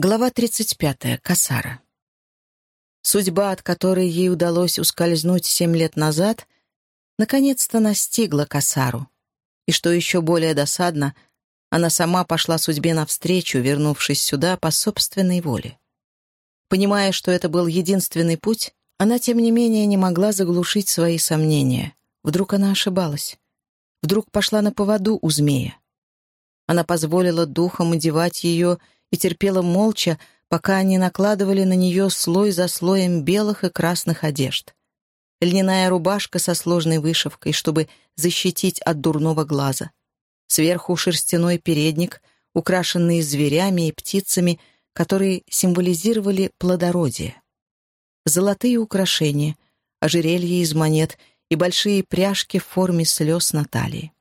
Глава 35. Касара. Судьба, от которой ей удалось ускользнуть семь лет назад, наконец-то настигла Касару. И что еще более досадно, она сама пошла судьбе навстречу, вернувшись сюда по собственной воле. Понимая, что это был единственный путь, она, тем не менее, не могла заглушить свои сомнения. Вдруг она ошибалась. Вдруг пошла на поводу у змея. Она позволила духам одевать ее и терпела молча, пока они накладывали на нее слой за слоем белых и красных одежд. Льняная рубашка со сложной вышивкой, чтобы защитить от дурного глаза. Сверху шерстяной передник, украшенный зверями и птицами, которые символизировали плодородие. Золотые украшения, ожерелье из монет и большие пряжки в форме слез на талии.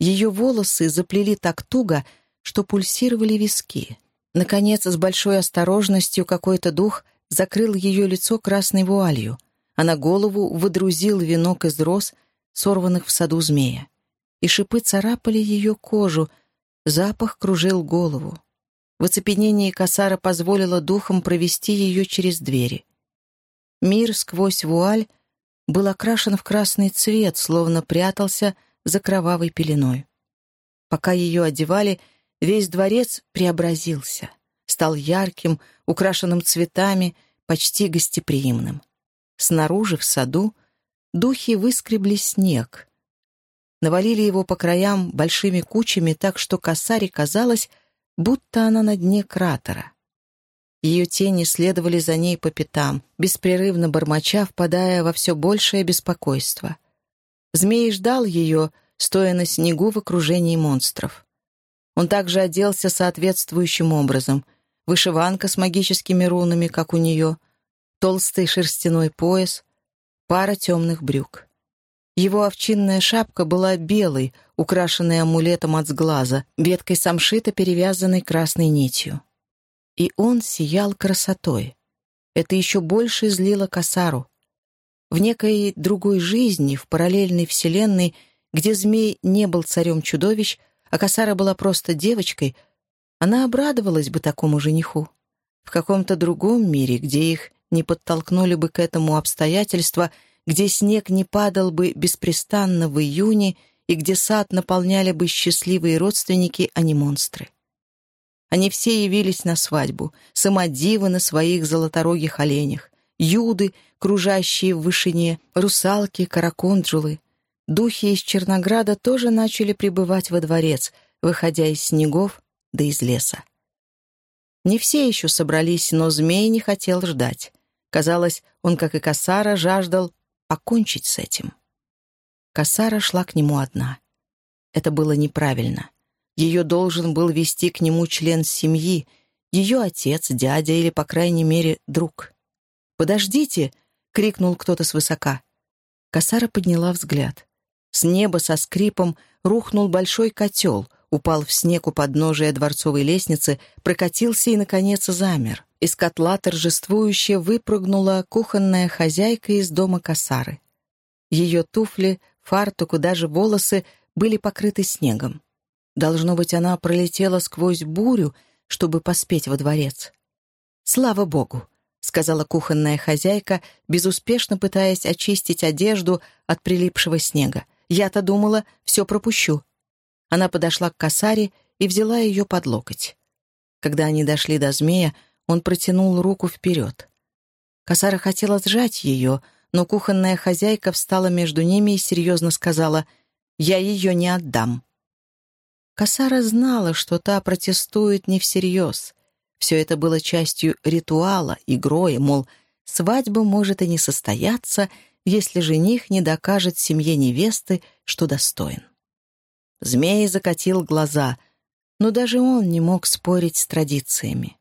Ее волосы заплели так туго, что пульсировали виски. Наконец, с большой осторожностью какой-то дух закрыл ее лицо красной вуалью, а на голову выдрузил венок из роз, сорванных в саду змея. И шипы царапали ее кожу, запах кружил голову. В оцепенении косара позволила духам провести ее через двери. Мир сквозь вуаль был окрашен в красный цвет, словно прятался за кровавой пеленой. Пока ее одевали, Весь дворец преобразился, стал ярким, украшенным цветами, почти гостеприимным. Снаружи, в саду, духи выскребли снег. Навалили его по краям большими кучами так, что косаре казалось, будто она на дне кратера. Ее тени следовали за ней по пятам, беспрерывно бормоча, впадая во все большее беспокойство. Змей ждал ее, стоя на снегу в окружении монстров. Он также оделся соответствующим образом. Вышиванка с магическими рунами, как у нее, толстый шерстяной пояс, пара темных брюк. Его овчинная шапка была белой, украшенной амулетом от сглаза, веткой самшита, перевязанной красной нитью. И он сиял красотой. Это еще больше злило Касару. В некой другой жизни, в параллельной вселенной, где змей не был царем чудовищ, а Касара была просто девочкой, она обрадовалась бы такому жениху. В каком-то другом мире, где их не подтолкнули бы к этому обстоятельства, где снег не падал бы беспрестанно в июне и где сад наполняли бы счастливые родственники, а не монстры. Они все явились на свадьбу, самодивы на своих золоторогих оленях, юды, кружащие в вышине, русалки, караконджулы, Духи из Чернограда тоже начали прибывать во дворец, выходя из снегов да из леса. Не все еще собрались, но змей не хотел ждать. Казалось, он, как и Касара, жаждал покончить с этим. Касара шла к нему одна. Это было неправильно. Ее должен был вести к нему член семьи, ее отец, дядя или, по крайней мере, друг. «Подождите!» — крикнул кто-то свысока. Касара подняла взгляд. С неба со скрипом рухнул большой котел, упал в снег у подножия дворцовой лестницы, прокатился и, наконец, замер. Из котла торжествующе выпрыгнула кухонная хозяйка из дома косары. Ее туфли, фартук и даже волосы были покрыты снегом. Должно быть, она пролетела сквозь бурю, чтобы поспеть во дворец. Слава богу! — сказала кухонная хозяйка, безуспешно пытаясь очистить одежду от прилипшего снега. Я-то думала, все пропущу. Она подошла к косаре и взяла ее под локоть. Когда они дошли до змея, он протянул руку вперед. Косара хотела сжать ее, но кухонная хозяйка встала между ними и серьезно сказала «Я ее не отдам». Косара знала, что та протестует не всерьез. Все это было частью ритуала, игрой, мол, свадьба может и не состояться, если жених не докажет семье невесты, что достоин. Змей закатил глаза, но даже он не мог спорить с традициями.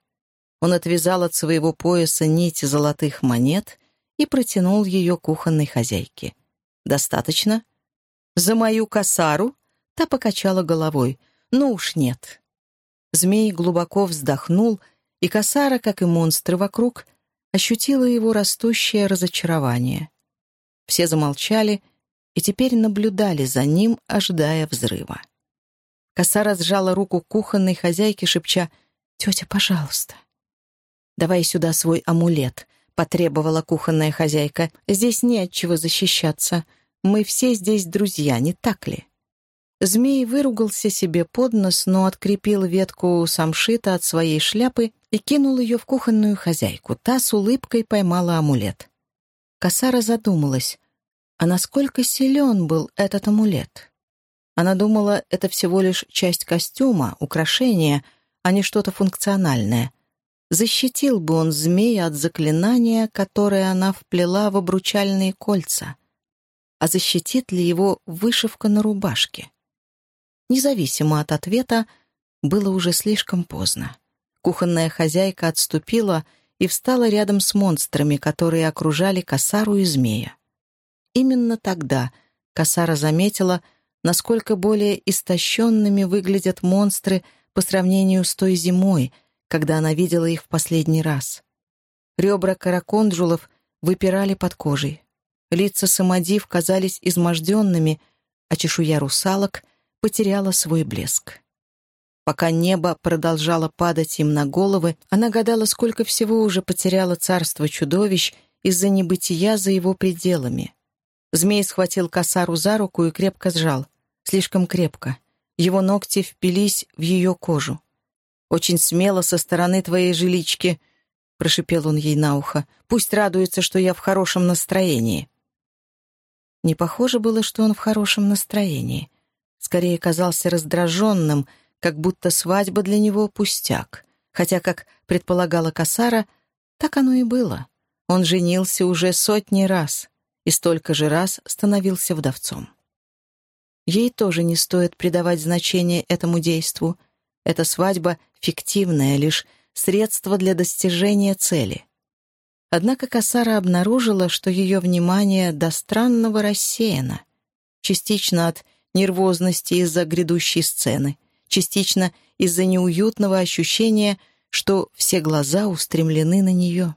Он отвязал от своего пояса нить золотых монет и протянул ее кухонной хозяйке. «Достаточно?» «За мою косару?» Та покачала головой. «Ну уж нет». Змей глубоко вздохнул, и косара, как и монстры вокруг, ощутила его растущее разочарование. Все замолчали и теперь наблюдали за ним, ожидая взрыва. Коса разжала руку кухонной хозяйки, шепча «Тетя, пожалуйста». «Давай сюда свой амулет», — потребовала кухонная хозяйка. «Здесь не от чего защищаться. Мы все здесь друзья, не так ли?» Змей выругался себе под нос, но открепил ветку самшита от своей шляпы и кинул ее в кухонную хозяйку. Та с улыбкой поймала амулет. Косара задумалась, а насколько силен был этот амулет? Она думала, это всего лишь часть костюма, украшение, а не что-то функциональное. Защитил бы он змея от заклинания, которое она вплела в обручальные кольца. А защитит ли его вышивка на рубашке? Независимо от ответа, было уже слишком поздно. Кухонная хозяйка отступила и встала рядом с монстрами, которые окружали косару и змея. Именно тогда косара заметила, насколько более истощенными выглядят монстры по сравнению с той зимой, когда она видела их в последний раз. Ребра караконджулов выпирали под кожей. Лица самодив казались изможденными, а чешуя русалок — потеряла свой блеск. Пока небо продолжало падать им на головы, она гадала, сколько всего уже потеряло царство чудовищ из-за небытия за его пределами. Змей схватил косару за руку и крепко сжал. Слишком крепко. Его ногти впились в ее кожу. «Очень смело со стороны твоей жилички», — прошипел он ей на ухо. «Пусть радуется, что я в хорошем настроении». Не похоже было, что он в хорошем настроении скорее казался раздраженным, как будто свадьба для него пустяк. Хотя, как предполагала Касара, так оно и было. Он женился уже сотни раз и столько же раз становился вдовцом. Ей тоже не стоит придавать значение этому действу. Эта свадьба фиктивная, лишь средство для достижения цели. Однако Касара обнаружила, что ее внимание до странного рассеяно, частично от нервозности из-за грядущей сцены, частично из-за неуютного ощущения, что все глаза устремлены на нее,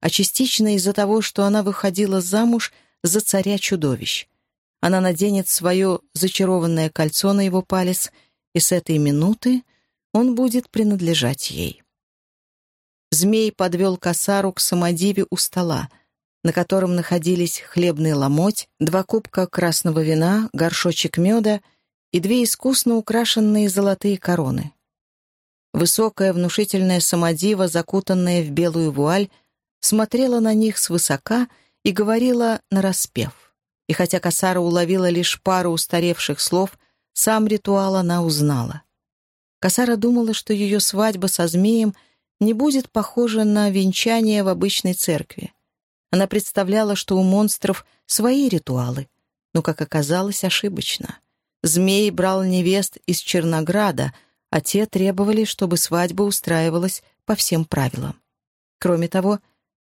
а частично из-за того, что она выходила замуж за царя чудовищ. Она наденет свое зачарованное кольцо на его палец, и с этой минуты он будет принадлежать ей. Змей подвел косару к самодиве у стола — на котором находились хлебный ломоть, два кубка красного вина, горшочек меда и две искусно украшенные золотые короны. Высокая внушительная самодива, закутанная в белую вуаль, смотрела на них свысока и говорила нараспев. И хотя Касара уловила лишь пару устаревших слов, сам ритуал она узнала. Касара думала, что ее свадьба со змеем не будет похожа на венчание в обычной церкви. Она представляла, что у монстров свои ритуалы, но, как оказалось, ошибочно. Змей брал невест из Чернограда, а те требовали, чтобы свадьба устраивалась по всем правилам. Кроме того,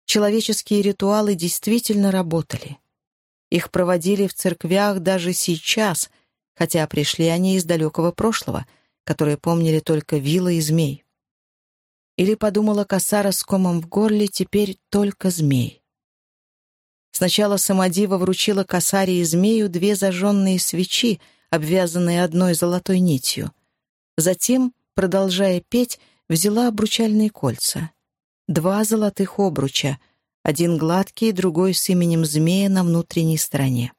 человеческие ритуалы действительно работали. Их проводили в церквях даже сейчас, хотя пришли они из далекого прошлого, которые помнили только вилла и змей. Или, подумала Косара с комом в горле, теперь только змей. Сначала Самодива вручила косаре и змею две зажженные свечи, обвязанные одной золотой нитью. Затем, продолжая петь, взяла обручальные кольца. Два золотых обруча, один гладкий, другой с именем змея на внутренней стороне.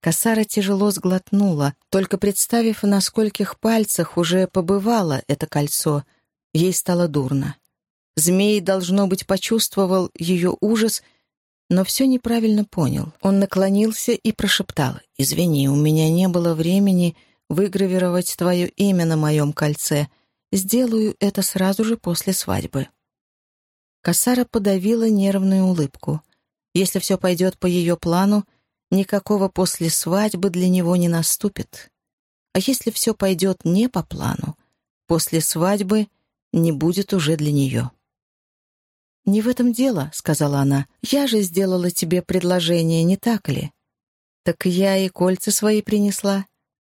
Косара тяжело сглотнула, только представив, на скольких пальцах уже побывало это кольцо, ей стало дурно. Змей, должно быть, почувствовал ее ужас но все неправильно понял. Он наклонился и прошептал. «Извини, у меня не было времени выгравировать твое имя на моем кольце. Сделаю это сразу же после свадьбы». Касара подавила нервную улыбку. Если все пойдет по ее плану, никакого после свадьбы для него не наступит. А если все пойдет не по плану, после свадьбы не будет уже для нее. «Не в этом дело», — сказала она. «Я же сделала тебе предложение, не так ли?» «Так я и кольца свои принесла.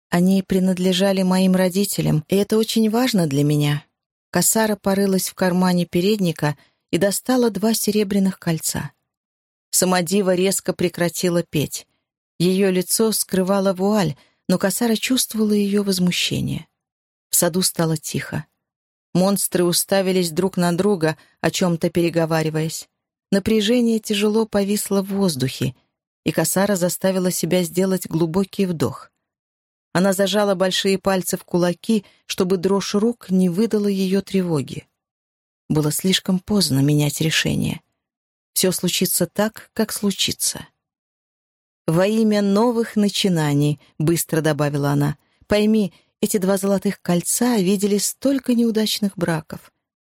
Они принадлежали моим родителям, и это очень важно для меня». Косара порылась в кармане передника и достала два серебряных кольца. Самодива резко прекратила петь. Ее лицо скрывало вуаль, но Косара чувствовала ее возмущение. В саду стало тихо. Монстры уставились друг на друга, о чем-то переговариваясь. Напряжение тяжело повисло в воздухе, и Касара заставила себя сделать глубокий вдох. Она зажала большие пальцы в кулаки, чтобы дрожь рук не выдала ее тревоги. Было слишком поздно менять решение. Все случится так, как случится. «Во имя новых начинаний», — быстро добавила она, — «пойми, эти два золотых кольца видели столько неудачных браков.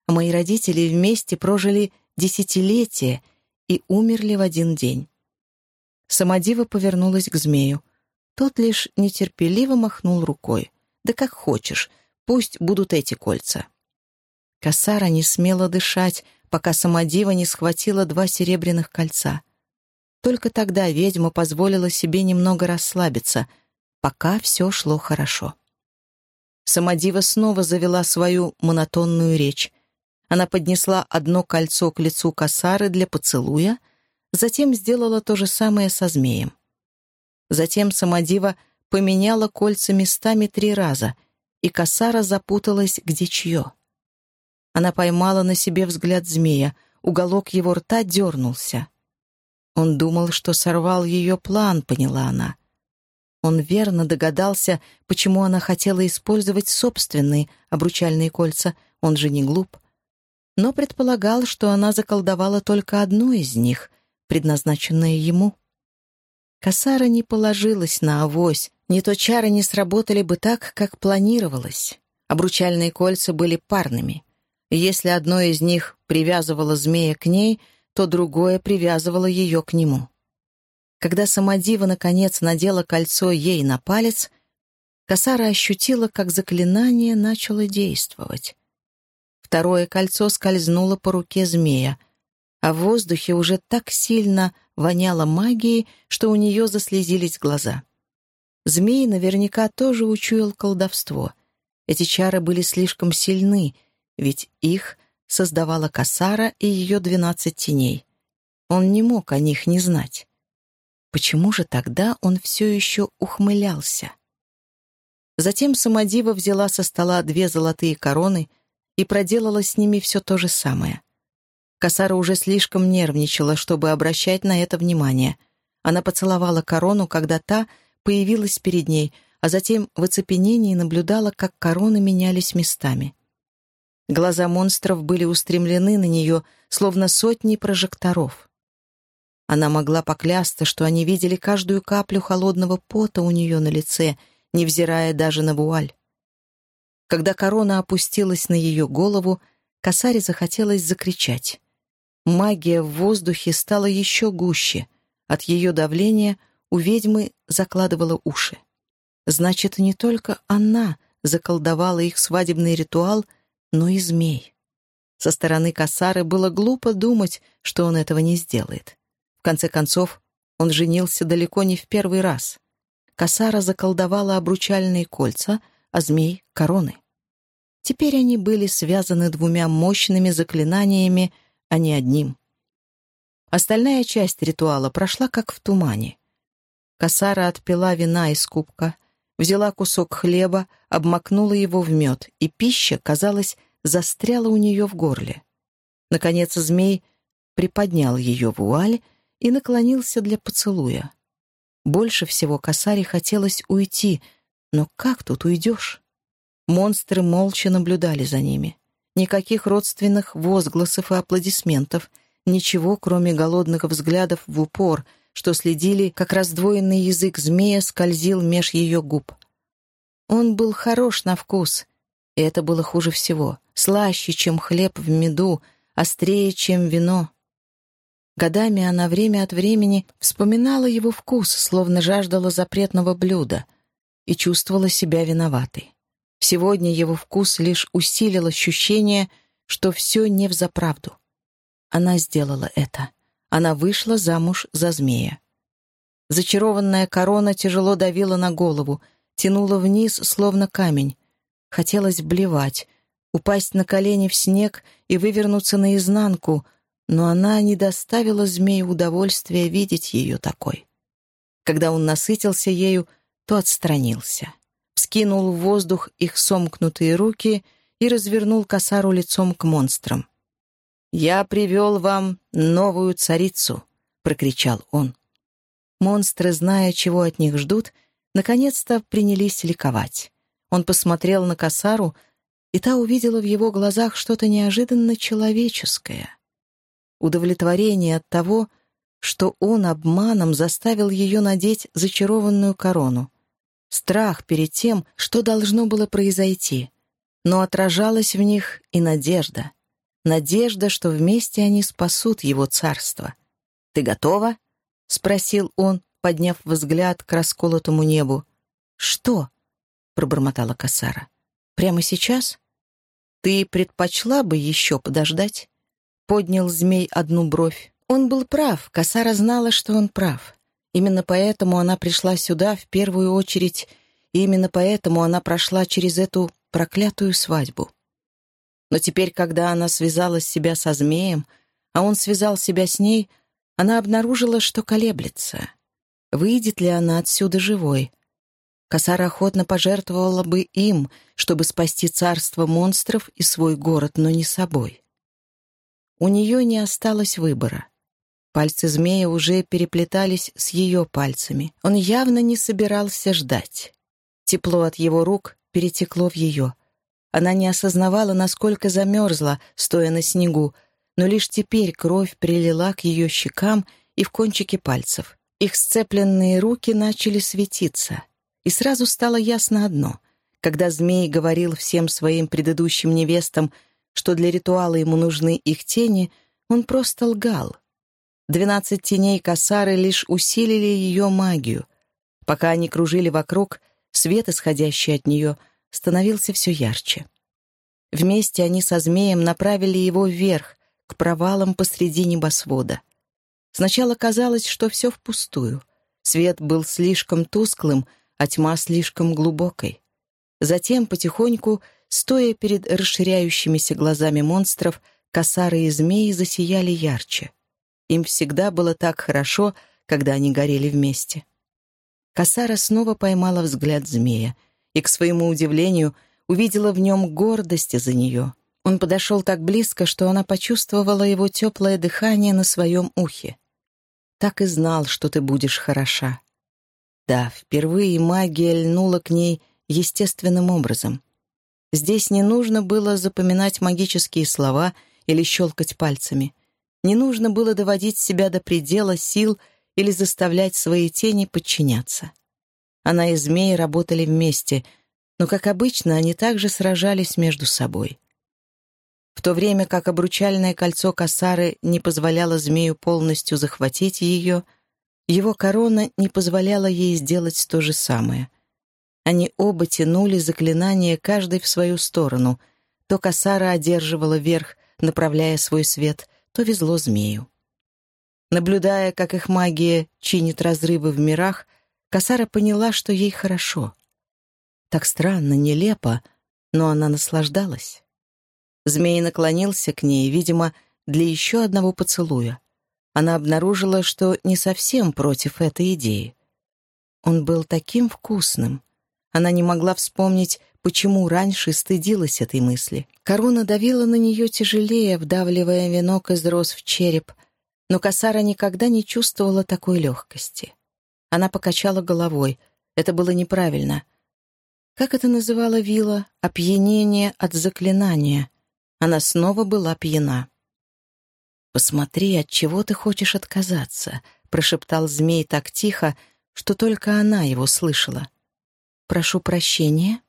Мои родители вместе прожили десятилетия и умерли в один день». Самодива повернулась к змею. Тот лишь нетерпеливо махнул рукой. «Да как хочешь, пусть будут эти кольца». Касара не смела дышать, пока Самодива не схватила два серебряных кольца. Только тогда ведьма позволила себе немного расслабиться, пока все шло хорошо. Самодива снова завела свою монотонную речь. Она поднесла одно кольцо к лицу Касары для поцелуя, затем сделала то же самое со змеем. Затем Самодива поменяла кольца местами три раза, и Касара запуталась, где чье. Она поймала на себе взгляд змея, уголок его рта дернулся. Он думал, что сорвал ее план, поняла она. Он верно догадался, почему она хотела использовать собственные обручальные кольца, он же не глуп. Но предполагал, что она заколдовала только одно из них, предназначенное ему. Косара не положилась на авось, не то чары не сработали бы так, как планировалось. Обручальные кольца были парными. Если одно из них привязывало змея к ней, то другое привязывало ее к нему. Когда Самодива наконец надела кольцо ей на палец, Касара ощутила, как заклинание начало действовать. Второе кольцо скользнуло по руке змея, а в воздухе уже так сильно воняло магией, что у нее заслезились глаза. Змей наверняка тоже учуял колдовство. Эти чары были слишком сильны — ведь их создавала Касара и ее двенадцать теней. Он не мог о них не знать. Почему же тогда он все еще ухмылялся? Затем Самодива взяла со стола две золотые короны и проделала с ними все то же самое. Касара уже слишком нервничала, чтобы обращать на это внимание. Она поцеловала корону, когда та появилась перед ней, а затем в оцепенении наблюдала, как короны менялись местами. Глаза монстров были устремлены на нее, словно сотни прожекторов. Она могла поклясться, что они видели каждую каплю холодного пота у нее на лице, невзирая даже на вуаль. Когда корона опустилась на ее голову, косаре захотелось закричать. Магия в воздухе стала еще гуще. От ее давления у ведьмы закладывала уши. Значит, не только она заколдовала их свадебный ритуал — но и змей. Со стороны Касары было глупо думать, что он этого не сделает. Конце концов, он женился далеко не в первый раз. Касара заколдовала обручальные кольца, а змей — короны. Теперь они были связаны двумя мощными заклинаниями, а не одним. Остальная часть ритуала прошла как в тумане. Касара отпила вина из кубка — взяла кусок хлеба, обмакнула его в мед, и пища, казалось, застряла у нее в горле. Наконец змей приподнял ее вуаль и наклонился для поцелуя. Больше всего косаре хотелось уйти, но как тут уйдешь? Монстры молча наблюдали за ними. Никаких родственных возгласов и аплодисментов, ничего, кроме голодных взглядов в упор — что следили, как раздвоенный язык змея скользил меж ее губ. Он был хорош на вкус, и это было хуже всего. Слаще, чем хлеб в меду, острее, чем вино. Годами она время от времени вспоминала его вкус, словно жаждала запретного блюда, и чувствовала себя виноватой. Сегодня его вкус лишь усилил ощущение, что все не взаправду. Она сделала это. Она вышла замуж за змея. Зачарованная корона тяжело давила на голову, тянула вниз, словно камень. Хотелось блевать, упасть на колени в снег и вывернуться наизнанку, но она не доставила змею удовольствия видеть ее такой. Когда он насытился ею, то отстранился. Вскинул в воздух их сомкнутые руки и развернул косару лицом к монстрам. «Я привел вам новую царицу», — прокричал он. Монстры, зная, чего от них ждут, наконец-то принялись ликовать. Он посмотрел на косару, и та увидела в его глазах что-то неожиданно человеческое. Удовлетворение от того, что он обманом заставил ее надеть зачарованную корону. Страх перед тем, что должно было произойти. Но отражалась в них и надежда. Надежда, что вместе они спасут его царство. «Ты готова?» — спросил он, подняв взгляд к расколотому небу. «Что?» — пробормотала Касара. «Прямо сейчас? Ты предпочла бы еще подождать?» Поднял змей одну бровь. Он был прав, Касара знала, что он прав. Именно поэтому она пришла сюда в первую очередь, и именно поэтому она прошла через эту проклятую свадьбу. Но теперь, когда она связала себя со змеем, а он связал себя с ней, она обнаружила, что колеблется. Выйдет ли она отсюда живой? Косара охотно пожертвовала бы им, чтобы спасти царство монстров и свой город, но не собой. У нее не осталось выбора. Пальцы змея уже переплетались с ее пальцами. Он явно не собирался ждать. Тепло от его рук перетекло в ее. Она не осознавала, насколько замерзла, стоя на снегу, но лишь теперь кровь прилила к ее щекам и в кончики пальцев. Их сцепленные руки начали светиться. И сразу стало ясно одно. Когда змей говорил всем своим предыдущим невестам, что для ритуала ему нужны их тени, он просто лгал. Двенадцать теней косары лишь усилили ее магию. Пока они кружили вокруг, свет, исходящий от нее, становился все ярче. Вместе они со змеем направили его вверх, к провалам посреди небосвода. Сначала казалось, что все впустую. Свет был слишком тусклым, а тьма слишком глубокой. Затем потихоньку Стоя перед расширяющимися глазами монстров, косары и змеи засияли ярче. Им всегда было так хорошо, когда они горели вместе. Косара снова поймала взгляд змея и, к своему удивлению, увидела в нем гордость за нее. Он подошел так близко, что она почувствовала его теплое дыхание на своем ухе. «Так и знал, что ты будешь хороша». Да, впервые магия льнула к ней естественным образом. Здесь не нужно было запоминать магические слова или щелкать пальцами. Не нужно было доводить себя до предела сил или заставлять свои тени подчиняться. Она и змеи работали вместе, но, как обычно, они также сражались между собой. В то время как обручальное кольцо Касары не позволяло змею полностью захватить ее, его корона не позволяла ей сделать то же самое — они оба тянули заклинание каждый в свою сторону. То косара одерживала верх, направляя свой свет, то везло змею. Наблюдая, как их магия чинит разрывы в мирах, Касара поняла, что ей хорошо. Так странно, нелепо, но она наслаждалась. Змей наклонился к ней, видимо, для еще одного поцелуя. Она обнаружила, что не совсем против этой идеи. Он был таким вкусным. Она не могла вспомнить, почему раньше стыдилась этой мысли. Корона давила на нее тяжелее, вдавливая венок из роз в череп, но Касара никогда не чувствовала такой легкости. Она покачала головой. Это было неправильно. Как это называла Вилла? Опьянение от заклинания. Она снова была пьяна. «Посмотри, от чего ты хочешь отказаться», — прошептал змей так тихо, что только она его слышала. «Прошу прощения».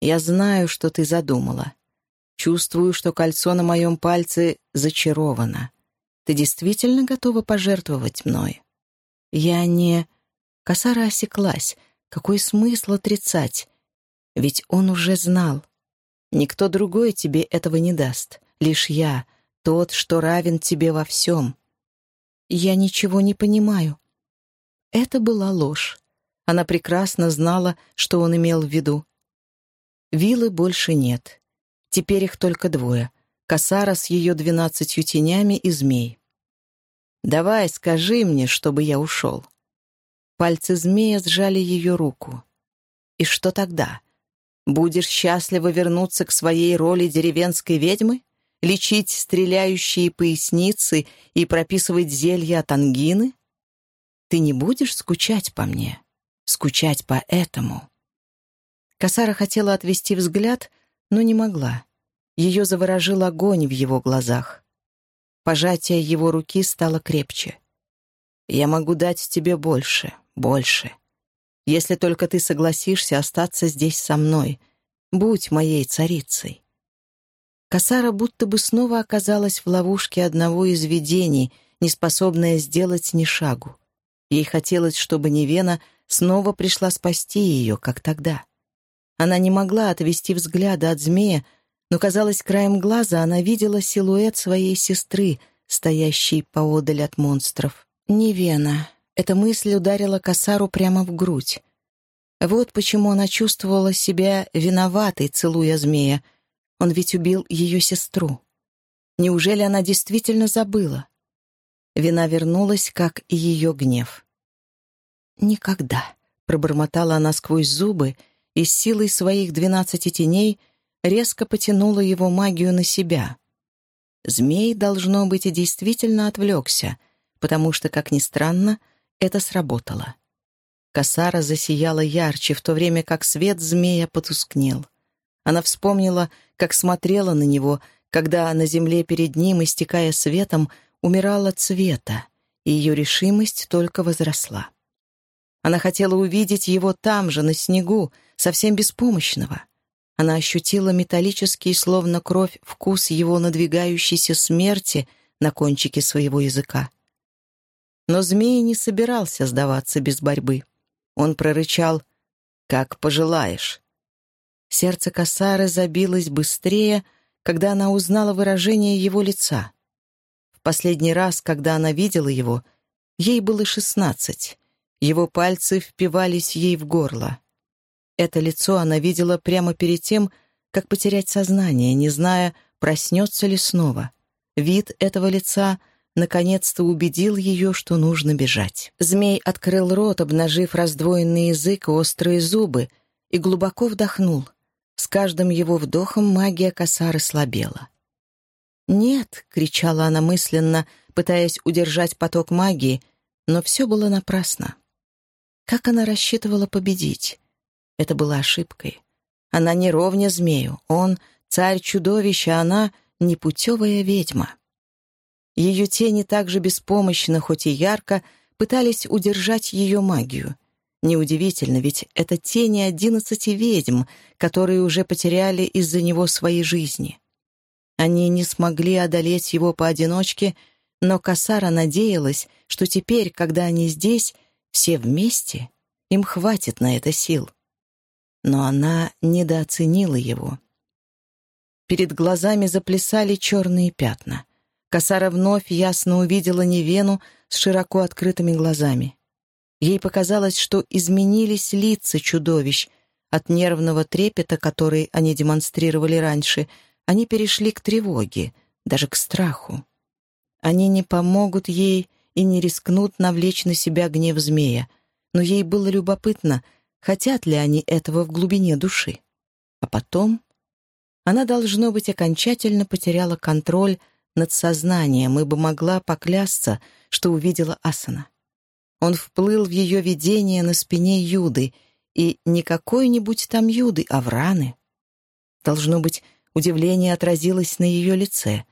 «Я знаю, что ты задумала. Чувствую, что кольцо на моем пальце зачаровано. Ты действительно готова пожертвовать мной?» «Я не...» Косара осеклась. Какой смысл отрицать? Ведь он уже знал. Никто другой тебе этого не даст. Лишь я, тот, что равен тебе во всем. Я ничего не понимаю. Это была ложь. Она прекрасно знала, что он имел в виду. Вилы больше нет. Теперь их только двое. Косара с ее двенадцатью тенями и змей. «Давай, скажи мне, чтобы я ушел». Пальцы змея сжали ее руку. «И что тогда? Будешь счастливо вернуться к своей роли деревенской ведьмы? Лечить стреляющие поясницы и прописывать зелья от ангины? Ты не будешь скучать по мне? Скучать по этому?» Касара хотела отвести взгляд, но не могла. Ее заворожил огонь в его глазах. Пожатие его руки стало крепче. «Я могу дать тебе больше, больше. Если только ты согласишься остаться здесь со мной. Будь моей царицей». Касара будто бы снова оказалась в ловушке одного из видений, неспособная сделать ни шагу. Ей хотелось, чтобы Невена снова пришла спасти ее, как тогда. Она не могла отвести взгляда от змея, но, казалось, краем глаза она видела силуэт своей сестры, стоящей поодаль от монстров. «Невена». Эта мысль ударила Касару прямо в грудь. Вот почему она чувствовала себя виноватой, целуя змея. Он ведь убил ее сестру. Неужели она действительно забыла? Вина вернулась, как и ее гнев. «Никогда», — пробормотала она сквозь зубы и с силой своих двенадцати теней резко потянула его магию на себя. Змей, должно быть, и действительно отвлекся, потому что, как ни странно, это сработало. Косара засияла ярче, в то время как свет змея потускнел. Она вспомнила, как смотрела на него, когда на земле перед ним, истекая светом, умирала цвета, и ее решимость только возросла. Она хотела увидеть его там же, на снегу, совсем беспомощного. Она ощутила металлический, словно кровь, вкус его надвигающейся смерти на кончике своего языка. Но змей не собирался сдаваться без борьбы. Он прорычал «Как пожелаешь». Сердце Касары забилось быстрее, когда она узнала выражение его лица. В последний раз, когда она видела его, ей было шестнадцать, его пальцы впивались ей в горло. Это лицо она видела прямо перед тем, как потерять сознание, не зная, проснется ли снова. Вид этого лица наконец-то убедил ее, что нужно бежать. Змей открыл рот, обнажив раздвоенный язык и острые зубы, и глубоко вдохнул. С каждым его вдохом магия косары слабела. «Нет!» — кричала она мысленно, пытаясь удержать поток магии, но все было напрасно. Как она рассчитывала победить? Это была ошибкой. Она не ровня змею, он — царь-чудовище, а она — непутевая ведьма. Ее тени также беспомощно, хоть и ярко, пытались удержать ее магию. Неудивительно, ведь это тени одиннадцати ведьм, которые уже потеряли из-за него свои жизни. Они не смогли одолеть его поодиночке, но Касара надеялась, что теперь, когда они здесь, все вместе, им хватит на это сил. Но она недооценила его. Перед глазами заплясали черные пятна. Косара вновь ясно увидела Невену с широко открытыми глазами. Ей показалось, что изменились лица чудовищ. От нервного трепета, который они демонстрировали раньше, они перешли к тревоге, даже к страху. Они не помогут ей и не рискнут навлечь на себя гнев змея, но ей было любопытно, хотят ли они этого в глубине души. А потом она, должно быть, окончательно потеряла контроль над сознанием, ибо могла поклясться, что увидела Асана. Он вплыл в ее видение на спине Юды, и не какой-нибудь там Юды, а Враны. Должно быть, удивление отразилось на ее лице.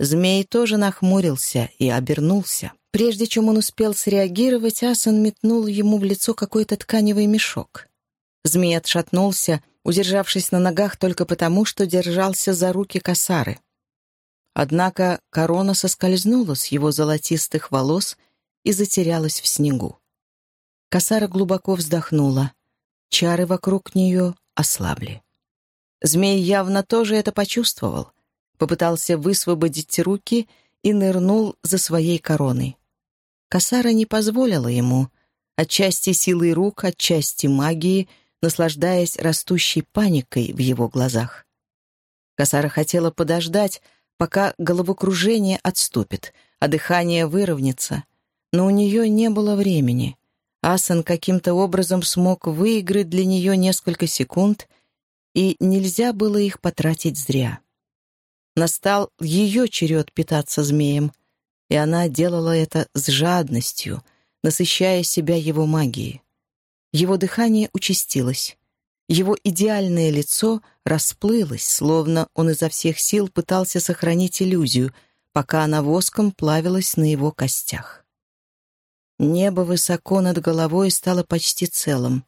Змей тоже нахмурился и обернулся. Прежде чем он успел среагировать, Асан метнул ему в лицо какой-то тканевый мешок. Змей отшатнулся, удержавшись на ногах только потому, что держался за руки косары. Однако корона соскользнула с его золотистых волос и затерялась в снегу. Косара глубоко вздохнула. Чары вокруг нее ослабли. Змей явно тоже это почувствовал. Попытался высвободить руки и нырнул за своей короной. Касара не позволила ему, отчасти силой рук, отчасти магии, наслаждаясь растущей паникой в его глазах. Касара хотела подождать, пока головокружение отступит, а дыхание выровняется, но у нее не было времени. Асан каким-то образом смог выиграть для нее несколько секунд, и нельзя было их потратить зря. Настал ее черед питаться змеем, и она делала это с жадностью, насыщая себя его магией. Его дыхание участилось. Его идеальное лицо расплылось, словно он изо всех сил пытался сохранить иллюзию, пока она воском плавилась на его костях. Небо высоко над головой стало почти целым.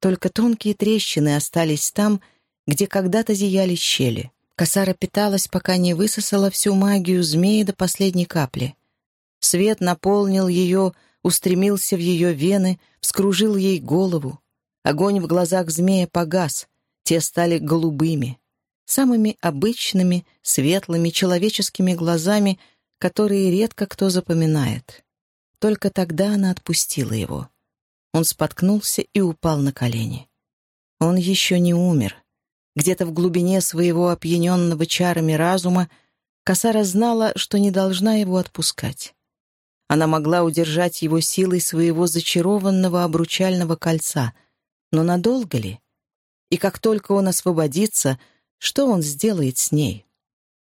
Только тонкие трещины остались там, где когда-то зияли щели. Косара питалась, пока не высосала всю магию змеи до последней капли. Свет наполнил ее, устремился в ее вены, вскружил ей голову. Огонь в глазах змея погас, те стали голубыми, самыми обычными, светлыми, человеческими глазами, которые редко кто запоминает. Только тогда она отпустила его. Он споткнулся и упал на колени. Он еще не умер. Где-то в глубине своего опьяненного чарами разума Касара знала, что не должна его отпускать. Она могла удержать его силой своего зачарованного обручального кольца, но надолго ли? И как только он освободится, что он сделает с ней?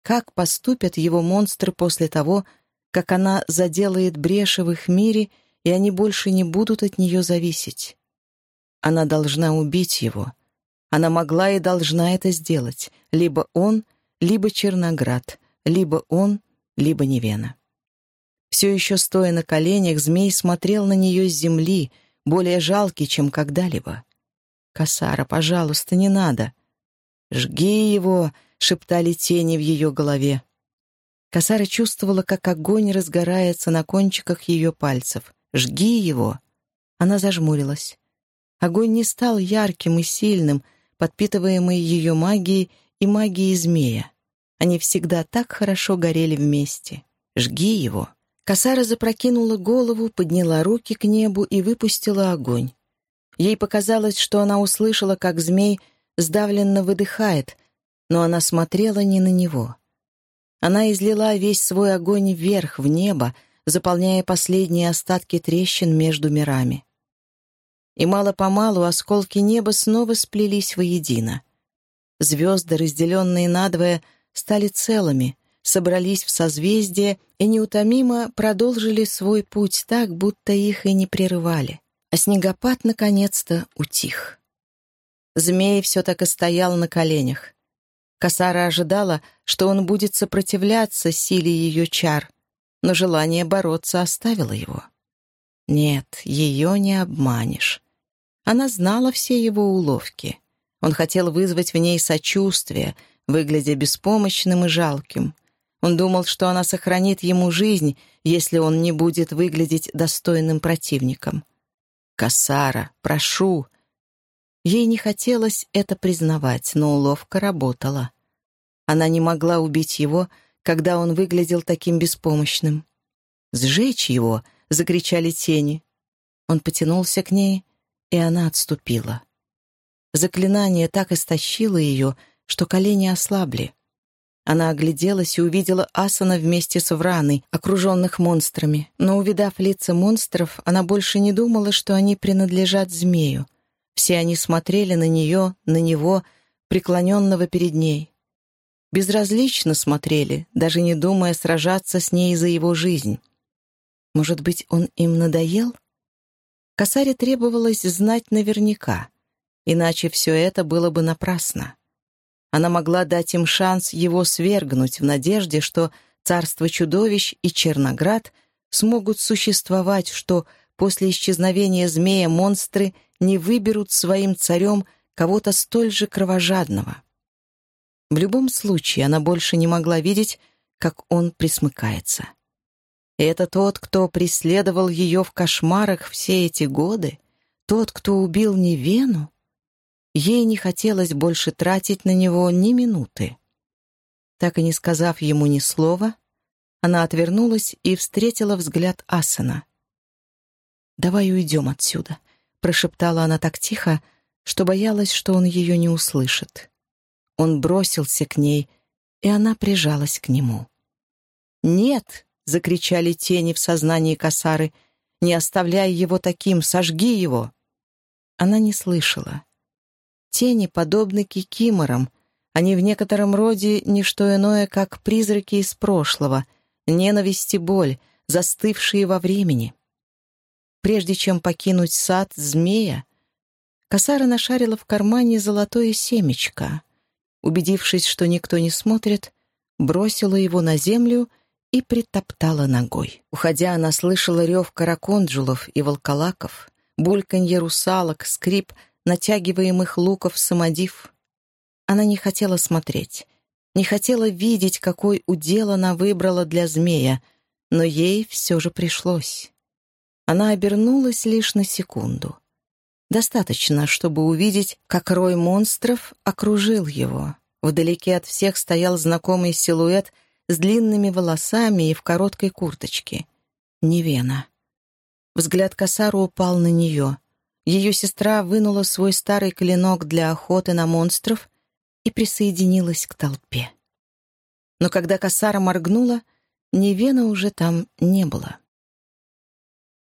Как поступят его монстры после того, как она заделает бреши в их мире, и они больше не будут от нее зависеть. Она должна убить его. Она могла и должна это сделать. Либо он, либо Черноград, либо он, либо Невена. Все еще стоя на коленях, змей смотрел на нее с земли, более жалкий, чем когда-либо. «Косара, пожалуйста, не надо!» «Жги его!» — шептали тени в ее голове. Косара чувствовала, как огонь разгорается на кончиках ее пальцев. «Жги его!» Она зажмурилась. Огонь не стал ярким и сильным, подпитываемый ее магией и магией змея. Они всегда так хорошо горели вместе. «Жги его!» Косара запрокинула голову, подняла руки к небу и выпустила огонь. Ей показалось, что она услышала, как змей сдавленно выдыхает, но она смотрела не на него. Она излила весь свой огонь вверх, в небо, заполняя последние остатки трещин между мирами. И мало-помалу осколки неба снова сплелись воедино. Звезды, разделенные надвое, стали целыми, собрались в созвездие и неутомимо продолжили свой путь так, будто их и не прерывали. А снегопад наконец-то утих. Змей все так и стоял на коленях. Касара ожидала, что он будет сопротивляться силе ее чар, но желание бороться оставило его. Нет, ее не обманешь. Она знала все его уловки. Он хотел вызвать в ней сочувствие, выглядя беспомощным и жалким. Он думал, что она сохранит ему жизнь, если он не будет выглядеть достойным противником. «Кассара, прошу!» Ей не хотелось это признавать, но уловка работала. Она не могла убить его, когда он выглядел таким беспомощным. «Сжечь его!» — закричали тени. Он потянулся к ней, и она отступила. Заклинание так истощило ее, что колени ослабли. Она огляделась и увидела Асана вместе с Враной, окруженных монстрами. Но, увидав лица монстров, она больше не думала, что они принадлежат змею. Все они смотрели на нее, на него, преклоненного перед ней безразлично смотрели, даже не думая сражаться с ней за его жизнь. Может быть, он им надоел? Косаре требовалось знать наверняка, иначе все это было бы напрасно. Она могла дать им шанс его свергнуть в надежде, что царство чудовищ и Черноград смогут существовать, что после исчезновения змея монстры не выберут своим царем кого-то столь же кровожадного. В любом случае она больше не могла видеть, как он присмыкается. Это тот, кто преследовал ее в кошмарах все эти годы, тот, кто убил Невену. Ей не хотелось больше тратить на него ни минуты. Так и не сказав ему ни слова, она отвернулась и встретила взгляд Асана. «Давай уйдем отсюда», — прошептала она так тихо, что боялась, что он ее не услышит. Он бросился к ней, и она прижалась к нему. «Нет!» — закричали тени в сознании косары. «Не оставляй его таким, сожги его!» Она не слышала. тени подобны кикиморам. Они в некотором роде не что иное, как призраки из прошлого, ненависть и боль, застывшие во времени. Прежде чем покинуть сад змея, Косара нашарила в кармане золотое семечко. Убедившись, что никто не смотрит, бросила его на землю и притоптала ногой. Уходя, она слышала рев караконджулов и волколаков, бульканье русалок, скрип натягиваемых луков самодив. Она не хотела смотреть, не хотела видеть, какой удел она выбрала для змея, но ей все же пришлось. Она обернулась лишь на секунду. Достаточно, чтобы увидеть, как рой монстров окружил его. Вдалеке от всех стоял знакомый силуэт с длинными волосами и в короткой курточке. Невена. Взгляд Касару упал на нее. Ее сестра вынула свой старый клинок для охоты на монстров и присоединилась к толпе. Но когда Касара моргнула, Невена уже там не было.